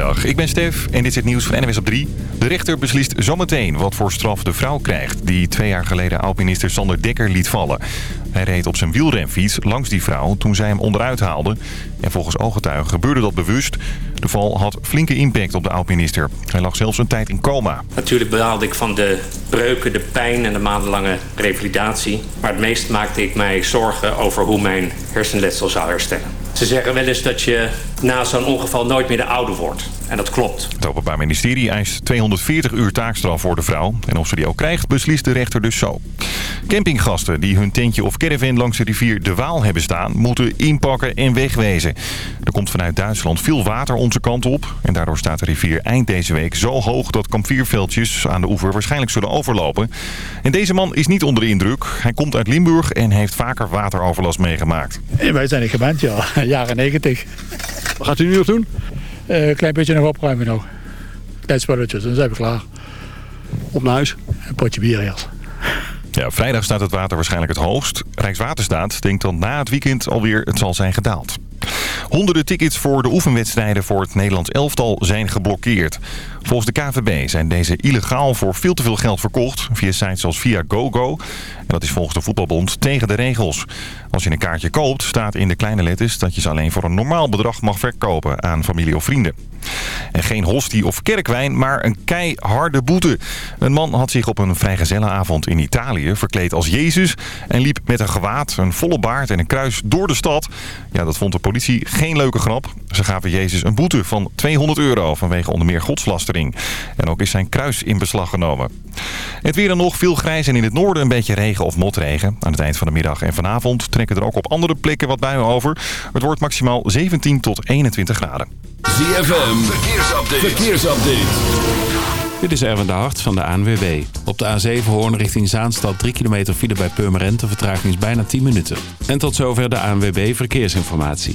Goedemiddag, ik ben Stef en dit is het nieuws van NWS op 3. De rechter beslist zometeen wat voor straf de vrouw krijgt... die twee jaar geleden oud-minister Sander Dekker liet vallen. Hij reed op zijn wielrenfiets langs die vrouw toen zij hem onderuit haalde. En volgens ooggetuigen gebeurde dat bewust. De val had flinke impact op de oud-minister. Hij lag zelfs een tijd in coma. Natuurlijk behaalde ik van de breuken, de pijn en de maandenlange revalidatie. Maar het meest maakte ik mij zorgen over hoe mijn hersenletsel zou herstellen. Ze zeggen wel eens dat je na zo'n ongeval nooit meer de oude wordt. En dat klopt. Het Openbaar Ministerie eist 240 uur taakstraf voor de vrouw. En of ze die ook krijgt, beslist de rechter dus zo. Campinggasten die hun tentje of caravan langs de rivier De Waal hebben staan... moeten inpakken en wegwezen. Er komt vanuit Duitsland veel water onze kant op. En daardoor staat de rivier eind deze week zo hoog... dat kampvierveldjes aan de oever waarschijnlijk zullen overlopen. En deze man is niet onder de indruk. Hij komt uit Limburg en heeft vaker wateroverlast meegemaakt. En wij zijn er gewend, ja. Jaren 90. Wat gaat u nu nog doen? Eh, Een klein beetje nog opruimen nog. Klein spulletjes, dan zijn we klaar. Op naar huis. Een potje bier eerst. Ja, vrijdag staat het water waarschijnlijk het hoogst. Rijkswaterstaat denkt dat na het weekend alweer het zal zijn gedaald. Honderden tickets voor de oefenwedstrijden voor het Nederlands elftal zijn geblokkeerd. Volgens de KVB zijn deze illegaal voor veel te veel geld verkocht via sites als via GoGo. En dat is volgens de voetbalbond tegen de regels. Als je een kaartje koopt, staat in de kleine letters dat je ze alleen voor een normaal bedrag mag verkopen aan familie of vrienden. En geen hostie of kerkwijn, maar een keiharde boete. Een man had zich op een vrijgezellenavond in Italië verkleed als Jezus... en liep met een gewaad, een volle baard en een kruis door de stad. Ja, dat vond de politie geen leuke grap. Ze gaven Jezus een boete van 200 euro vanwege onder meer En ook is zijn kruis in beslag genomen. Het weer dan nog, veel grijs en in het noorden een beetje regen of motregen. Aan het eind van de middag en vanavond trekken er ook op andere plekken wat buien over. Het wordt maximaal 17 tot 21 graden. ZFM, verkeersupdate. verkeersupdate. Dit is Erwin de Hart van de ANWB. Op de A7 Hoorn richting Zaanstad 3 kilometer file bij Purmerend. De vertraging is bijna 10 minuten. En tot zover de ANWB Verkeersinformatie.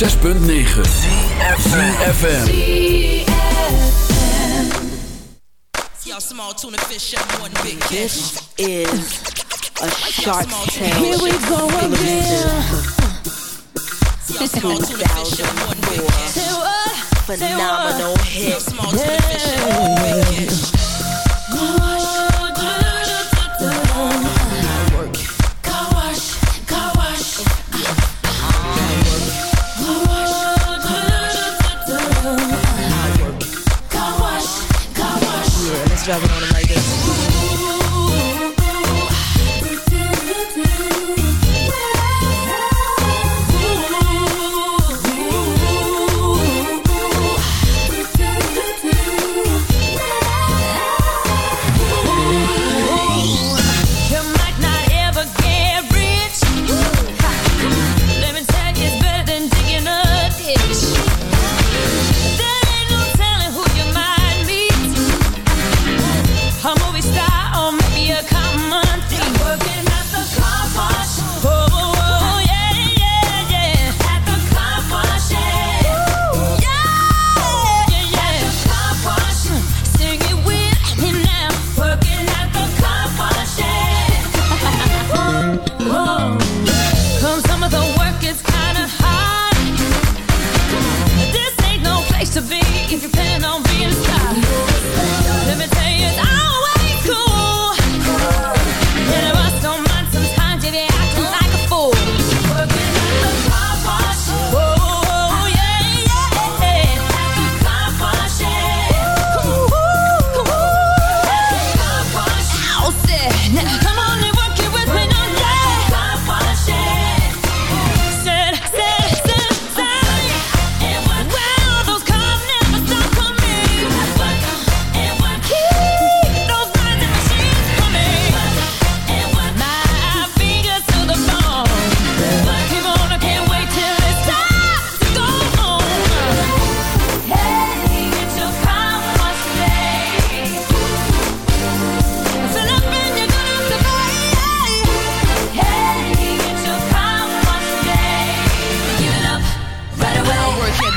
106.9 CFFM Y'all small tuna fish and one big fish. This is a Shark Tank. Here we go again. Y'all small tuna fish and one big fish. Say what? Phenomenal Y'all hit. small tuna fish and one big let's it on him like this.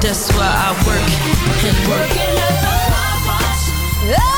That's why I work and work. Working at the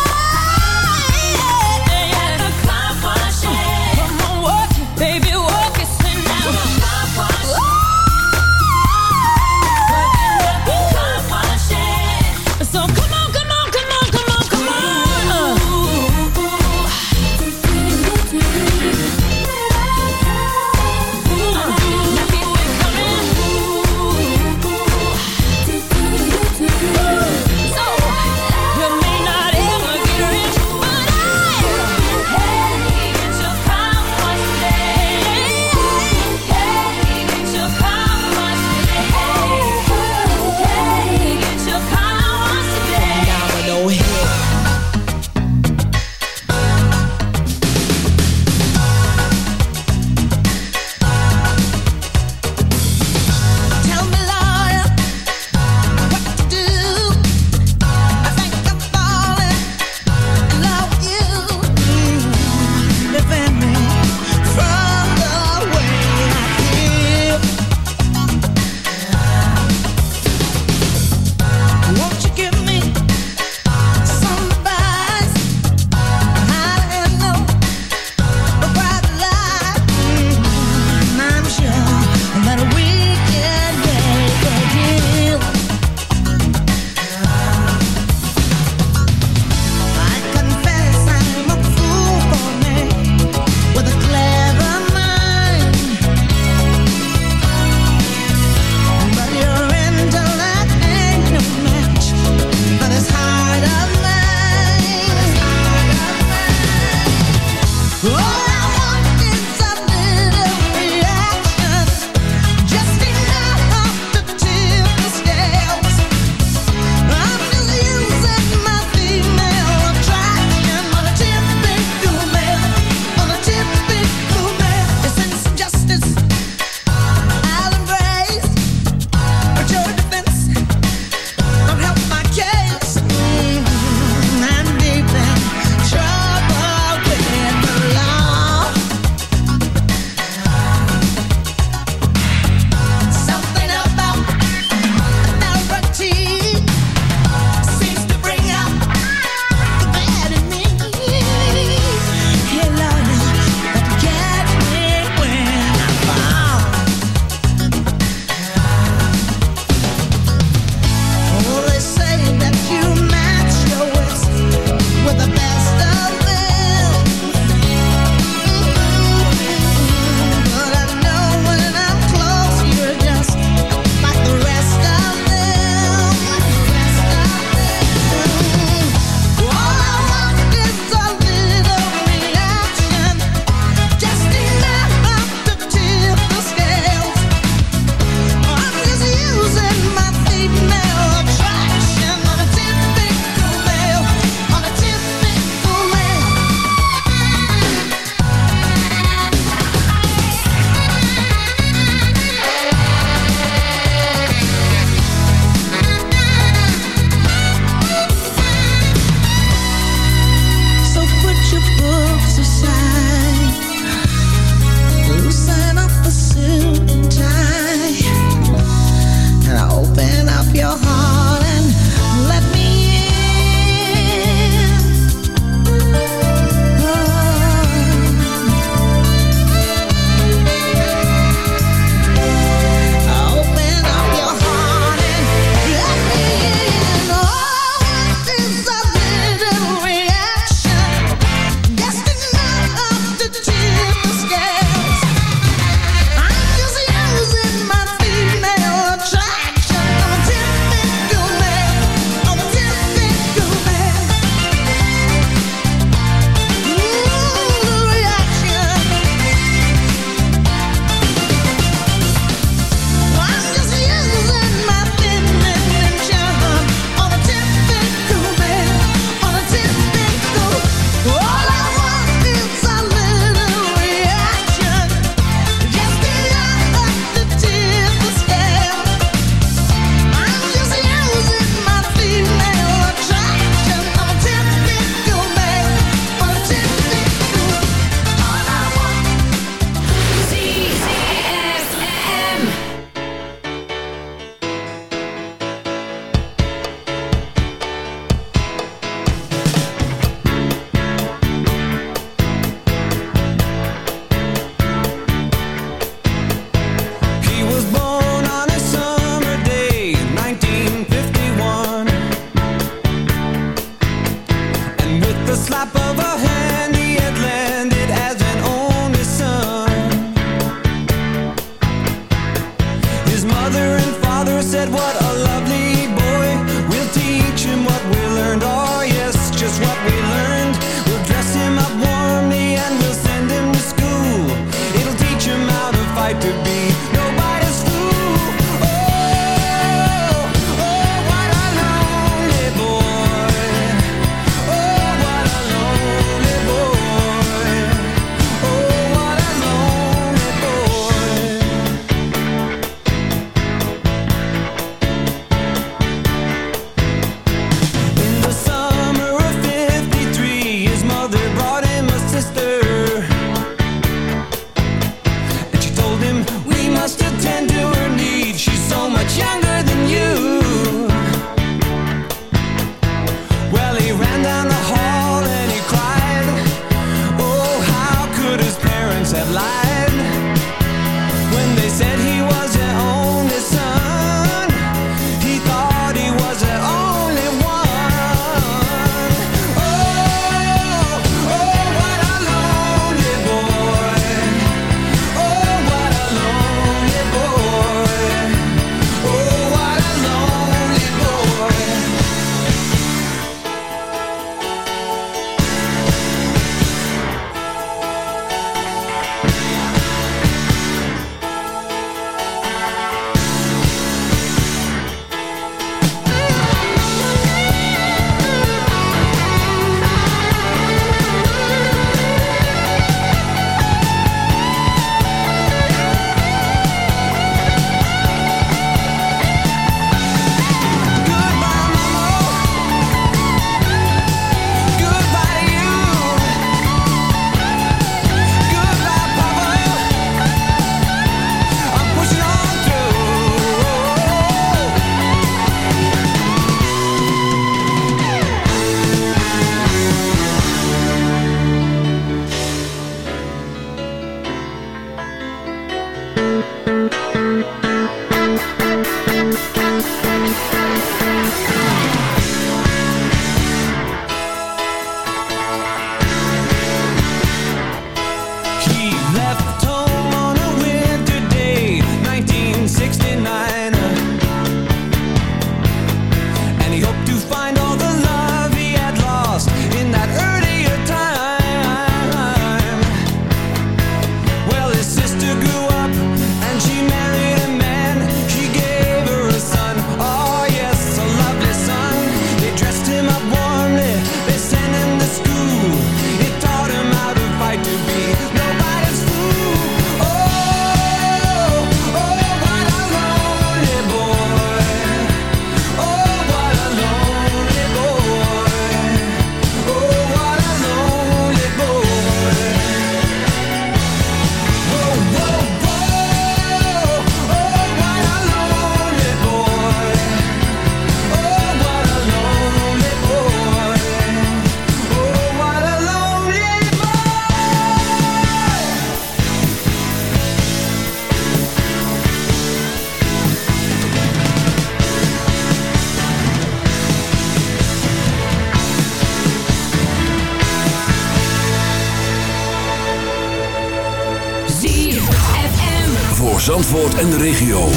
En de regio.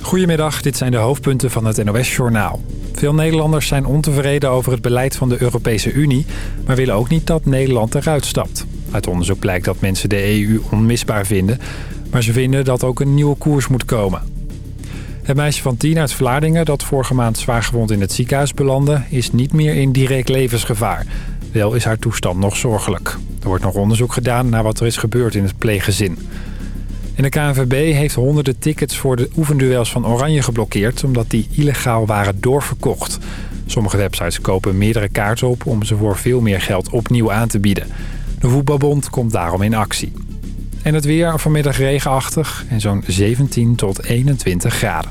Goedemiddag, dit zijn de hoofdpunten van het NOS-journaal. Veel Nederlanders zijn ontevreden over het beleid van de Europese Unie... maar willen ook niet dat Nederland eruit stapt. Uit onderzoek blijkt dat mensen de EU onmisbaar vinden... maar ze vinden dat ook een nieuwe koers moet komen. Het meisje van 10 uit Vlaardingen dat vorige maand zwaargewond in het ziekenhuis belandde... is niet meer in direct levensgevaar. Wel is haar toestand nog zorgelijk. Er wordt nog onderzoek gedaan naar wat er is gebeurd in het pleeggezin. En de KNVB heeft honderden tickets voor de oefenduels van Oranje geblokkeerd... omdat die illegaal waren doorverkocht. Sommige websites kopen meerdere kaarten op om ze voor veel meer geld opnieuw aan te bieden. De voetbalbond komt daarom in actie. En het weer vanmiddag regenachtig en zo'n 17 tot 21 graden.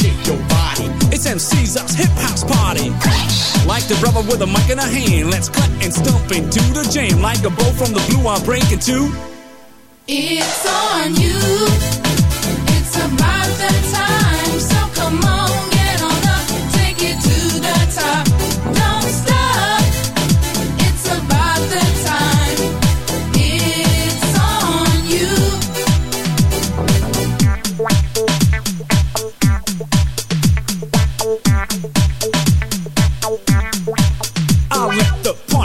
shake your body. It's MC's us hip house party. Like the brother with a mic in a hand, let's cut and stomp into the jam. Like a bow from the blue, I'm breaking two. It's on you. It's about that time. So come on,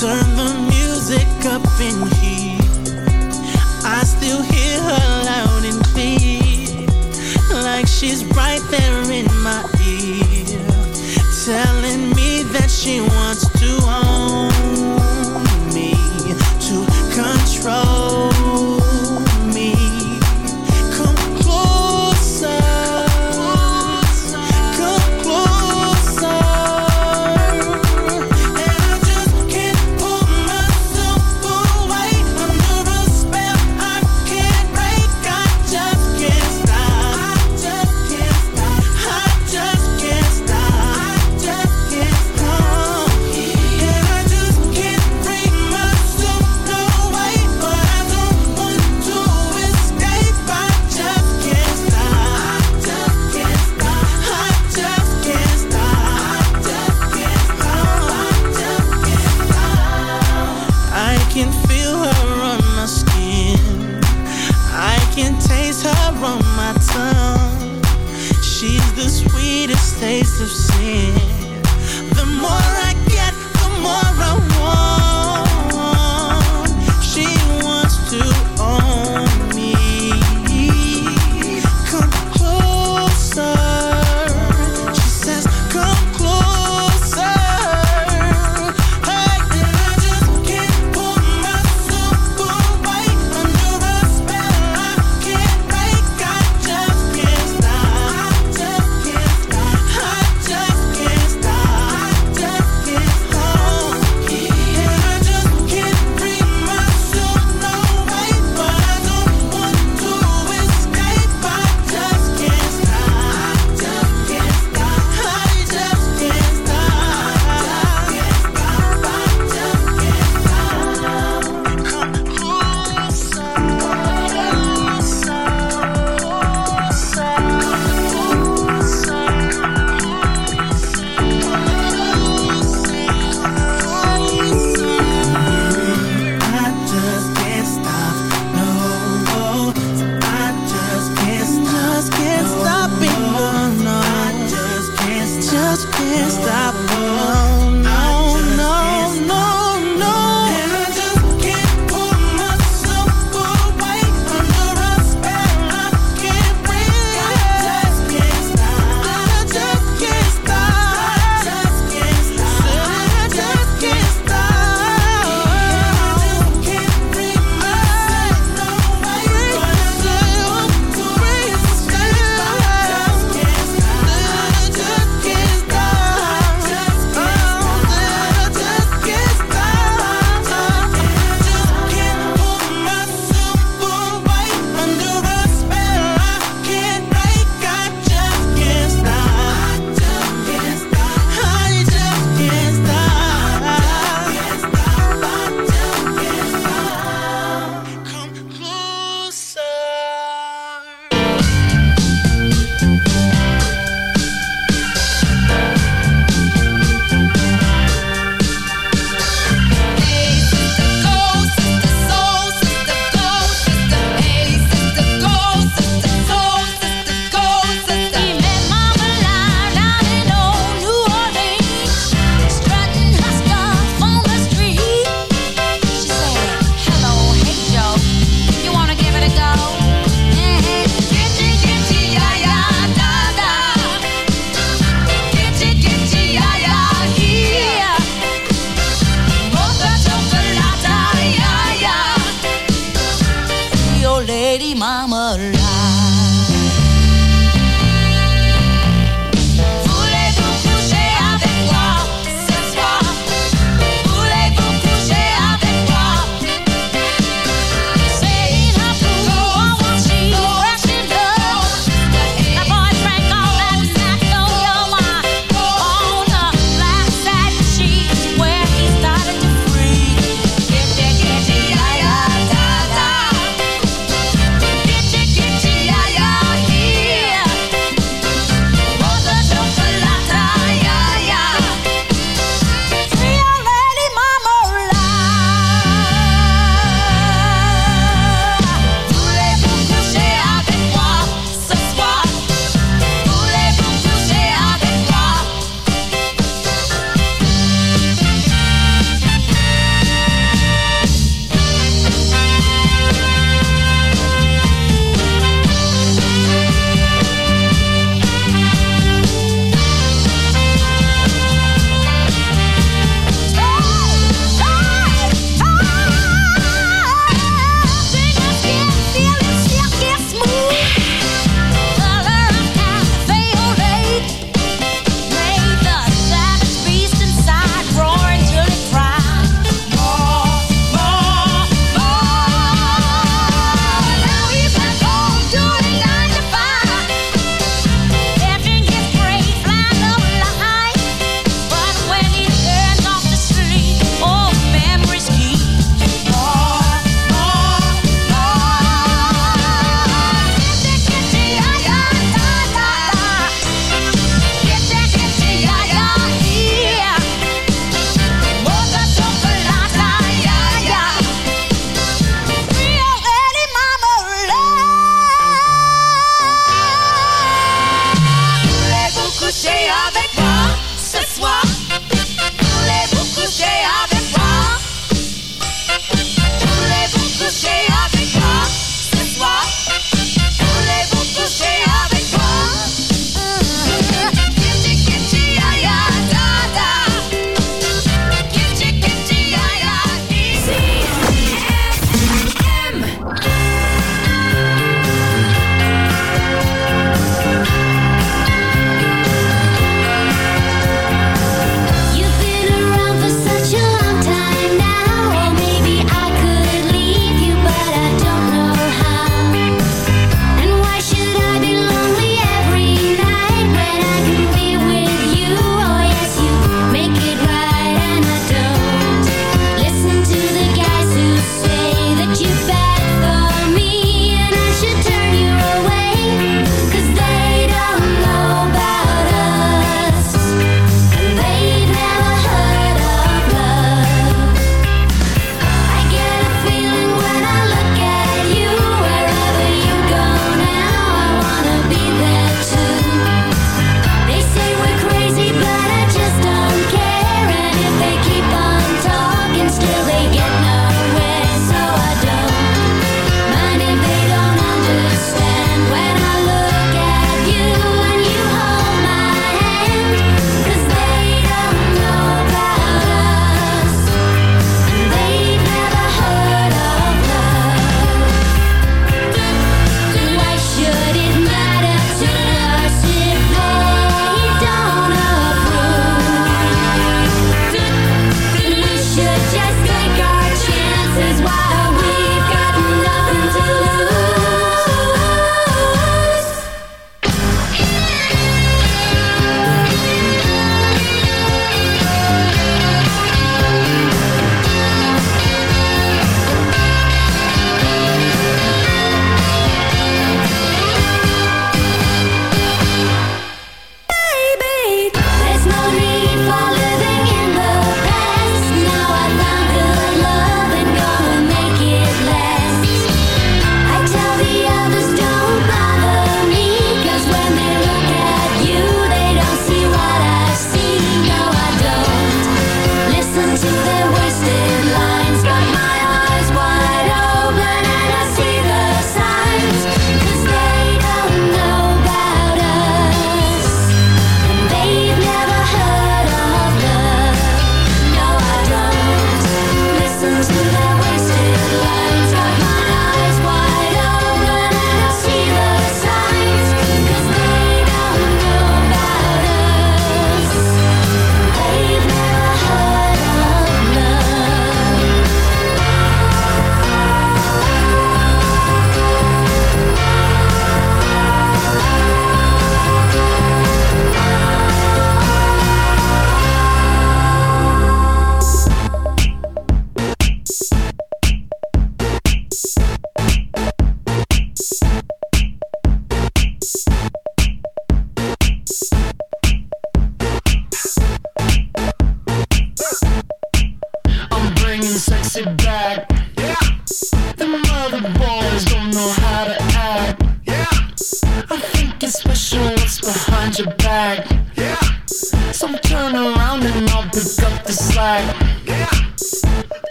Turn the music up in here. I still hear her loud and clear. Like she's right there in my ear. Telling me that she wants to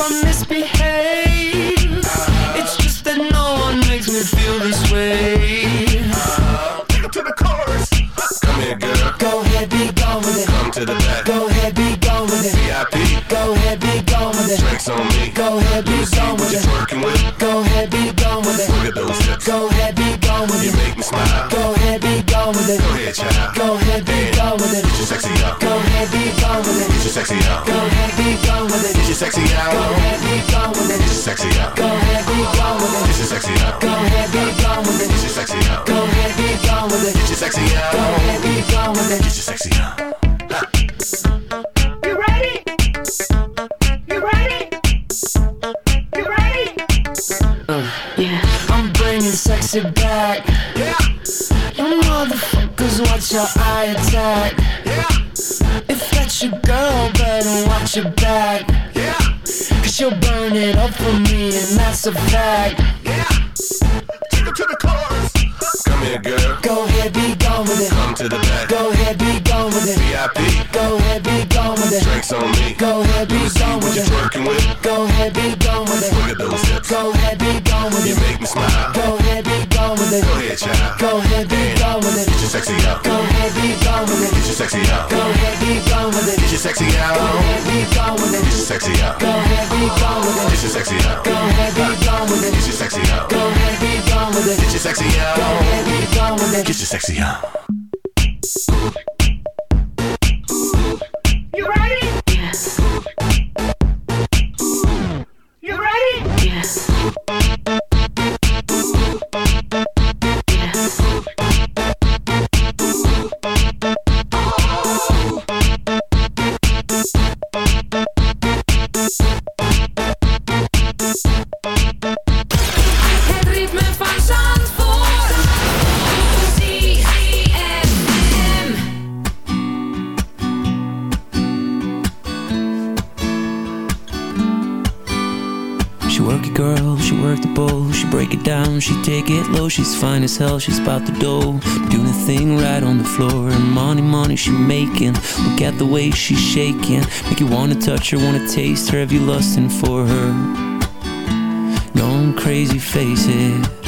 I misbehave. It's just that no one makes me feel this way. Take it to the chorus. Come here, girl. Go ahead, be gone with it. Come to the back. Go ahead, be gone with it. VIP. Go ahead, be gone with it. Drinks on me. Go ahead, be gone with it. twerking with. Go ahead, be gone with it. Look at those hips. Go ahead, be gone with You make me smile. Go ahead, be gone with it. Go ahead, child. Go ahead, be gone with it. Get your sexy out. Go ahead, be gone with it. Get your sexy out. Go ahead, be gone with it. Get your sexy out. Go ahead, be with it. Get your sexy out. Go ahead, be gone with it. Get your sexy out. Go ahead, be with it. Get your sexy. Go ahead, be with it. Get your sexy. A fact. Yeah. Take to the chorus. Come here, girl. Go ahead, be gone with it. Come to the back. Go ahead, be gone with it. VIP. Go ahead, be gone with it. Drinks on me. Go ahead, be gone with it. twerking with. Go ahead, be gone with it. Look at those hips. Go ahead, be gone with it. You make me smile. Go ahead, be gone with it. Go ahead, child. Go ahead, be gone with it. Get your sexy out. Go ahead, be gone with it. Get your sexy out. Go ahead, be gone with it. Get your sexy out. Sexy out. She's fine as hell, she's about the dough. Doing a thing right on the floor. And money, money she making. Look at the way she's shaking. Make you wanna touch her, wanna taste her. Have you lusting for her? Going crazy, face it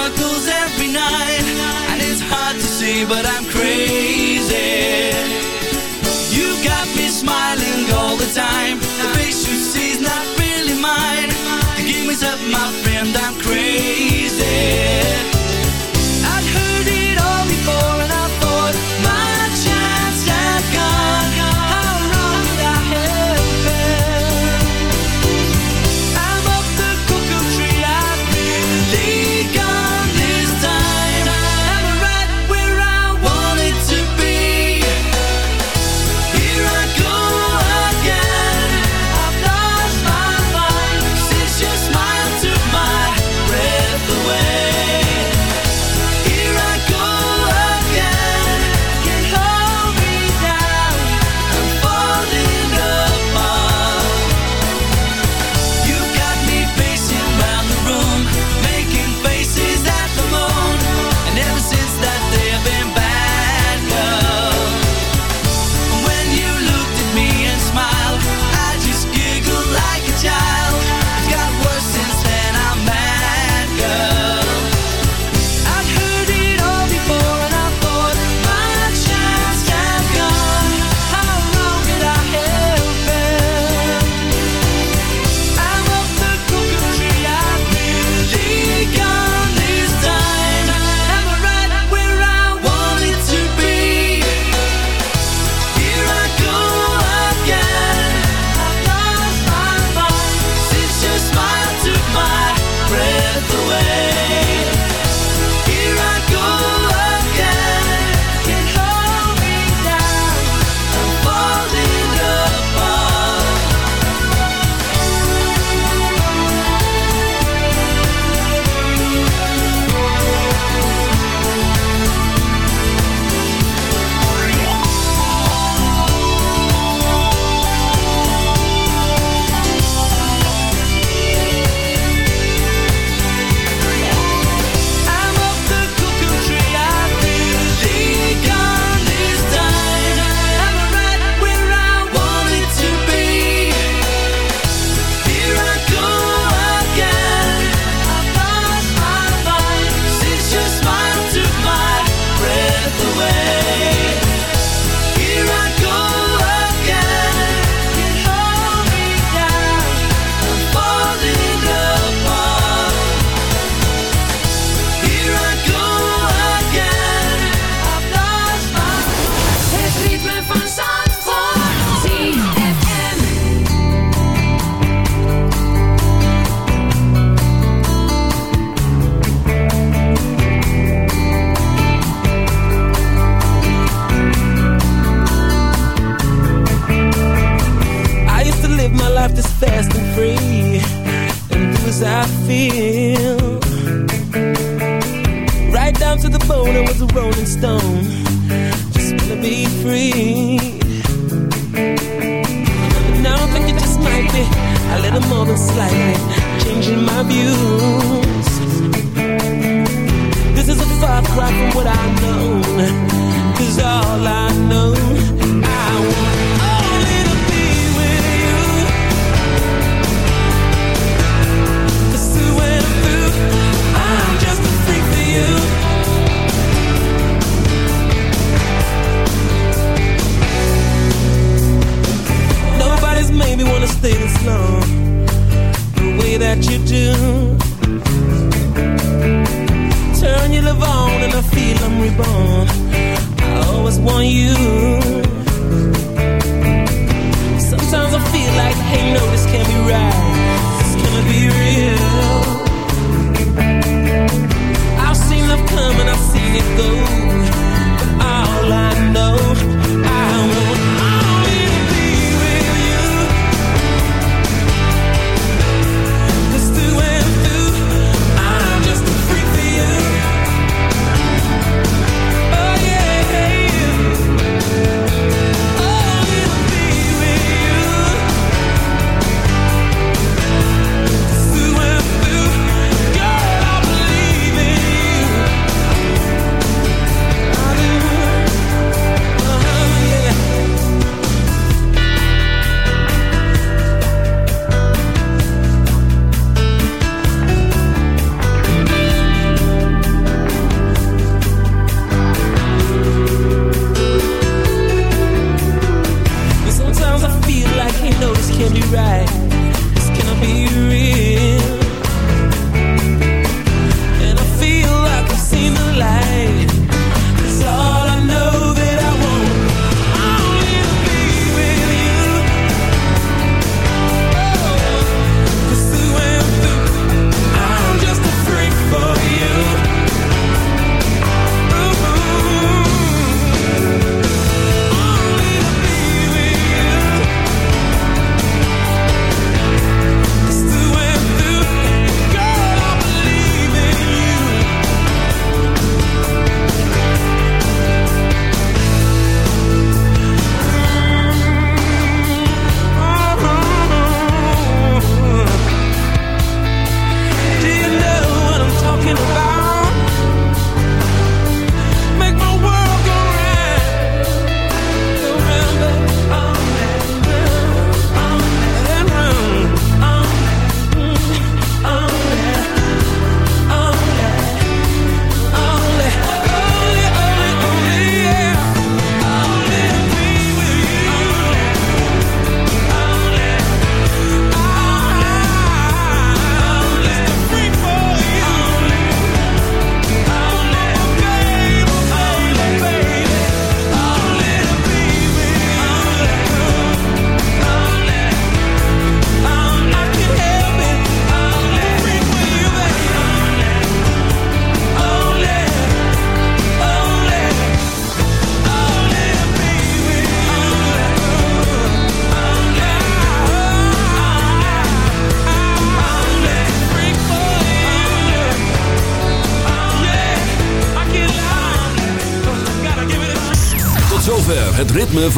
circles every night And it's hard to see but I'm crazy. You got me smiling all the time. The face you see is not really mine. The give me up my friend I'm crazy.